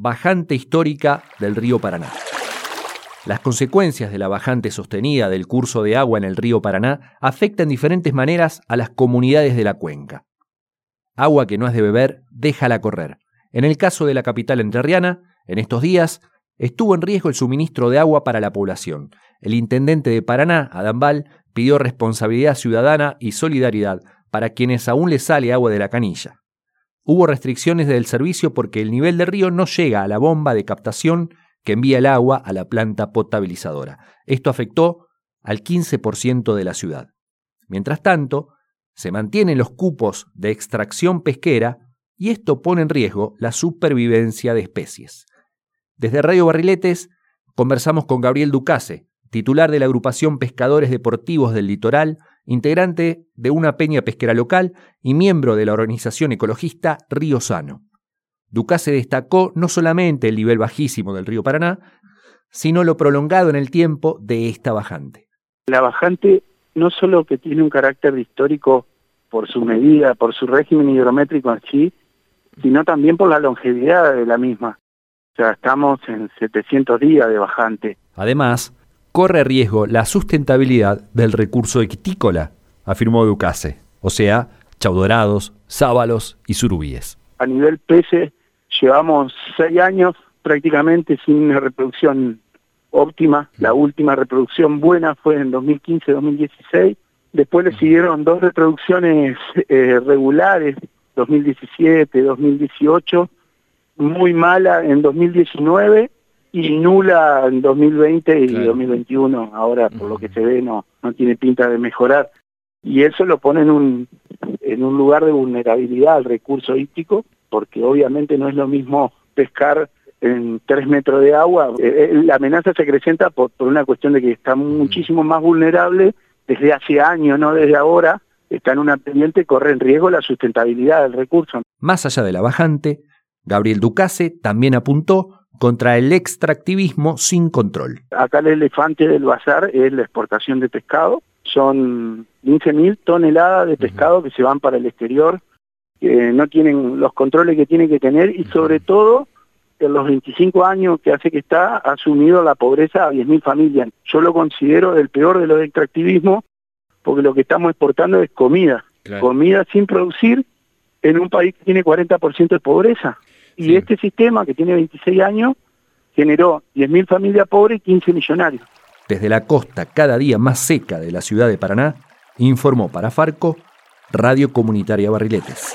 bajante histórica del río Paraná. Las consecuencias de la bajante sostenida del curso de agua en el río Paraná afectan diferentes maneras a las comunidades de la cuenca. Agua que no es de beber, déjala correr. En el caso de la capital entrerriana, en estos días, estuvo en riesgo el suministro de agua para la población. El intendente de Paraná, Adambal, pidió responsabilidad ciudadana y solidaridad para quienes aún les sale agua de la canilla. Hubo restricciones del servicio porque el nivel del río no llega a la bomba de captación que envía el agua a la planta potabilizadora. Esto afectó al 15% de la ciudad. Mientras tanto, se mantienen los cupos de extracción pesquera y esto pone en riesgo la supervivencia de especies. Desde Radio Barriletes conversamos con Gabriel Ducase, titular de la agrupación Pescadores Deportivos del Litoral, integrante de una peña pesquera local y miembro de la organización ecologista Río Sano. Ducase destacó no solamente el nivel bajísimo del río Paraná, sino lo prolongado en el tiempo de esta bajante. La bajante no solo que tiene un carácter histórico por su medida, por su régimen hidrométrico en sí, sino también por la longevidad de la misma. O sea, estamos en 700 días de bajante. Además, corre riesgo la sustentabilidad del recurso equitícola, afirmó Ducase, o sea, chaudorados, sábalos y surubíes. A nivel peces, llevamos seis años prácticamente sin una reproducción óptima. La última reproducción buena fue en 2015-2016. Después le siguieron dos reproducciones eh, regulares, 2017, 2018, muy mala en 2019 y nula en 2020 y 2021. Ahora, por lo que se ve, no, no tiene pinta de mejorar. Y eso lo pone en un, en un lugar de vulnerabilidad al recurso hídrico, porque obviamente no es lo mismo pescar en tres metros de agua. Eh, eh, la amenaza se acrecenta por, por una cuestión de que está muchísimo más vulnerable desde hace años, no desde ahora, está en una pendiente, corre en riesgo la sustentabilidad del recurso. Más allá de la bajante, Gabriel Ducase también apuntó contra el extractivismo sin control. Acá el elefante del bazar es la exportación de pescado. Son 15.000 toneladas de pescado que se van para el exterior, que no tienen los controles que tienen que tener y sobre todo en los 25 años que hace que está, ha asumido la pobreza a 10.000 familias. Yo lo considero el peor de los extractivismos porque lo que estamos exportando es comida. Comida sin producir en un país que tiene 40% de pobreza. Y este sistema, que tiene 26 años, generó 10.000 familias pobres y 15 millonarios. Desde la costa cada día más seca de la ciudad de Paraná, informó para Farco Radio Comunitaria Barriletes.